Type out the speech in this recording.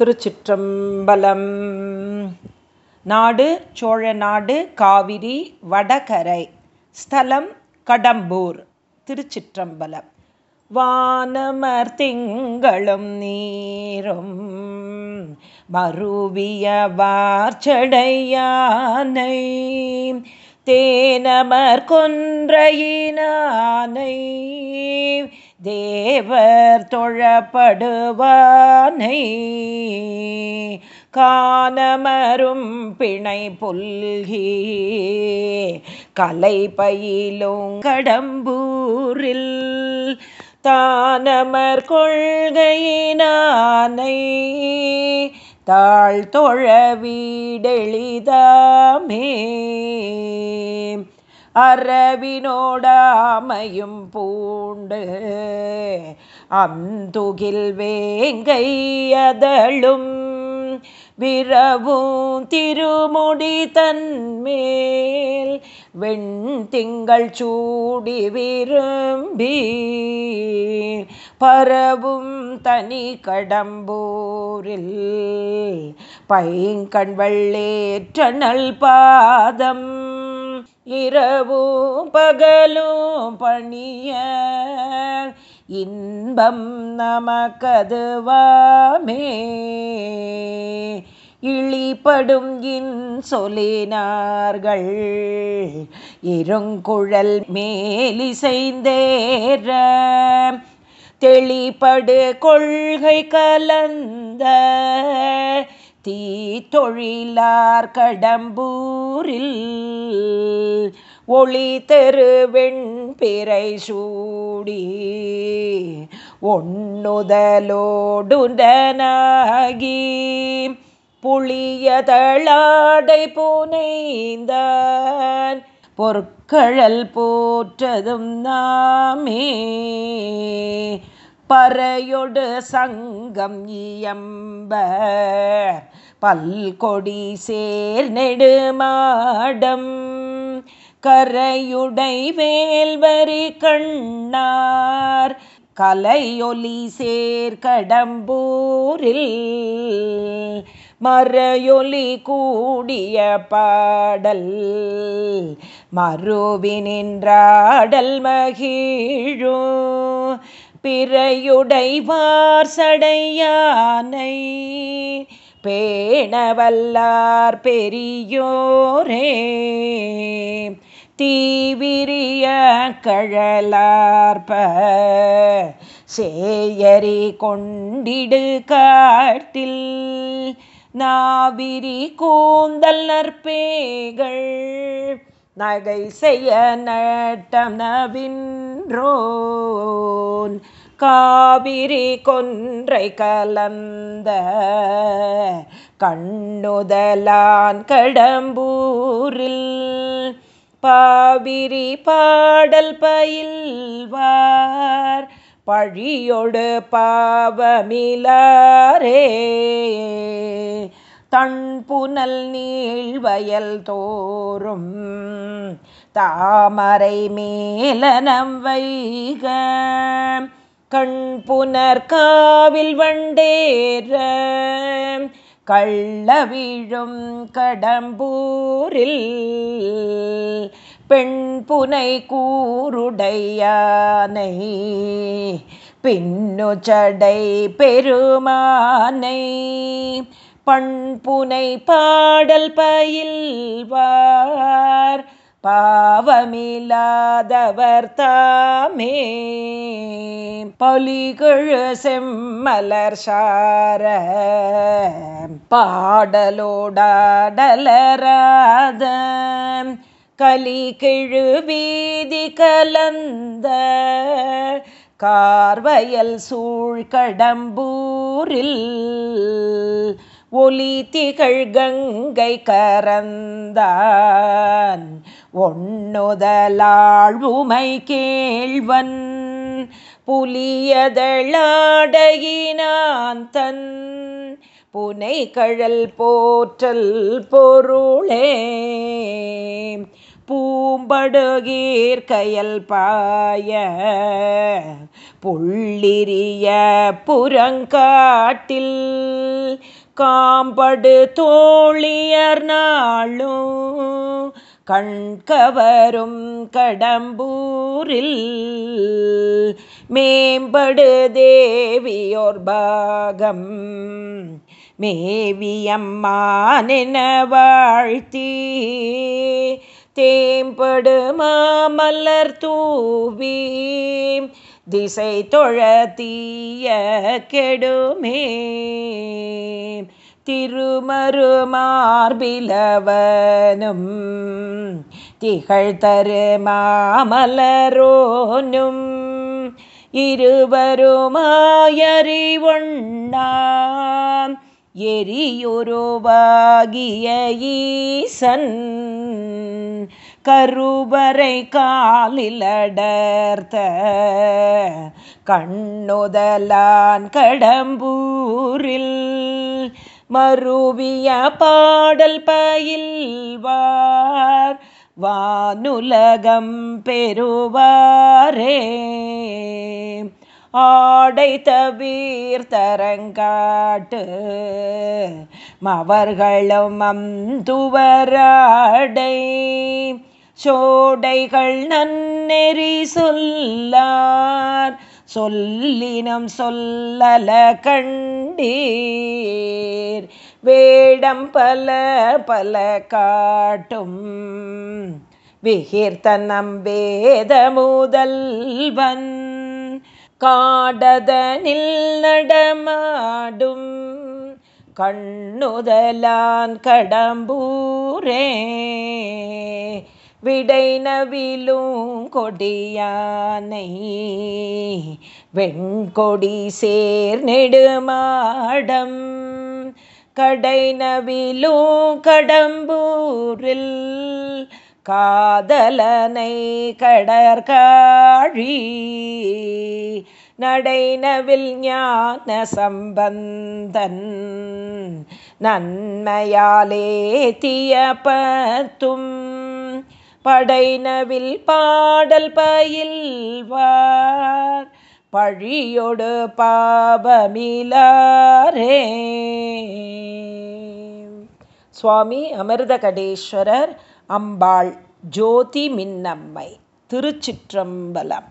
திருச்சிற்றம்பலம். நாடு சோழ நாடு காவிரி வடகரை. ஸ்தலம் கடம்பூர். திருச்சிற்றம்பலம். வானமர் திங்களும் நீரும். மருவிய வார்ச்சடையானை. தேனமர் கொன்றையினானை தேவர் தொழப்படுவானை. காணமரும் பிணை புல்கி கலை பயிலும் கடம்பூரில் தானமர் கொள்கையினானை. தாழ் தொழ வீடெளிதாமே. அறவினோடாமையும் பூண்டு அந்துகில் வேங்கையதழும் விரவும் திருமுடி தன்மேல் வெண் திங்கள் சூடி விரும்பி பரவும் தனி கடம்பூரில் பைங்கண் வள்ளேற்றனல் பாதம் இரவும் பகலும் பணிய இன்பம் நமக்கதுவாமே. இழிப்படும் இன் சொலினார்கள் இருங்குழல் மேலிசைந்தேற தெளிபடு கொள்கை கலந்த தீ தொழிலார் கடம்பூரில் ஒளி தெருவெண் பிறை சூடி ஒண்ணுதலோடுடனாகி புளியதளாடை புனைந்தான். பொற்கழல் போற்றதும் நாமே பறையொடு சங்கம் இயம்ப பல்கொடி சேர் நெடுமாடம். கரையுடை வேல்வரி கண்ணார். கலையொலி சேர் கடம்பூரில். மறையொலி கூடிய பாடல். மறுவினின்றாடல் மகிழும் பிறையுடைவார் சடையானை. பேணவல்லார் பெரியோரே தீவிரிய கழலார்ப. சேயரி கொண்டிடு காட்டில் நாவிரி கூந்தல் நற்பேகள். நகை செய்ய நட்டம் நவின் கொன்றோன் காவிரி கொன்றை கலந்த கண்ணுதலான் கடம்பூரில் பாவிரி பாடல் பயில்வார். பழியொடு பாவமிலாரே. தண்புனல் நீழ்வயல் தோறும் தாமரை மேலனம் வைக. கண்புனர் காவில் வண்டேற. கள்ள கள்ளவிழும் கடம்பூரில் பெண் புனை கூருடையானை. பின்னுச்சடை பெருமானை. பண்புனை பாடல் பயில்வார். பாவமில்லாதவர் தாமே. பலிகழு செம்மலர் சார. பாடலோடாடலராத. கலி கிழு வீதி கலந்த. கார்வயல் சூழ்கடம்பூரில். ஒலி திகழ் கங்கை கரந்தான். ஒண்ணுதலாழ்வுமை கேழ்வன் புலியதழாடையினான் தன். புனை கழல் போற்றல் பொருளே பூம்படுகீர் கயல் பாய. புள்ளிரிய புறங்காட்டில் காம்படு தோழியர் நாளும் கண்கவரும் கடம்பூரில். மேம்படு தேவியோர் பாகம் மேவியம்மானென வாழ்த்தி. தேம்படு மாமல்லர் தூவி திசை தொழத்தீய கெடுமே. திருமருமார்பிலவனும் திகழ் தரு மாமலரோனும் இருவருமாயறிவொண்ணாம். எரியுருவாகிய ஈசன் கருவறை காலிலடர்த்த கண்ணுதலான் கடம்பூரில் மருவிய பாடல் பயில்வார். வானுலகம் பெறுவாரே. ஆடை தவீர் தரங்காட்டு மவர்களும் அந்துவராடை சோடைகள் நன்னெறி சொல்லார். சொல்லினம் சொல்லல கண்டீர். வேடம் பல பல காட்டும். விகிர்த்தனம் வேத முதல்வன். காடதனில் நடமாடும். கண்ணுதலான் கடம்பூரே. விடைநவிலும் கொடியானை. வெண்கொடி சேர் நெடுமாடம். கடைநவிலும் கடம்பூரில் காதலனை கடற்காழி. நடைனவில் ஞான சம்பந்தன் நன்மையாலே தியப்பத்தும் படைனவில் பாடல் பயில்வார். பழியொடு பாபமிலாரே. சுவாமி அமிர்தகடேஸ்வரர் அம்பாள் ஜோதி மின்னம்மை திருச்சிற்றம்பலம்.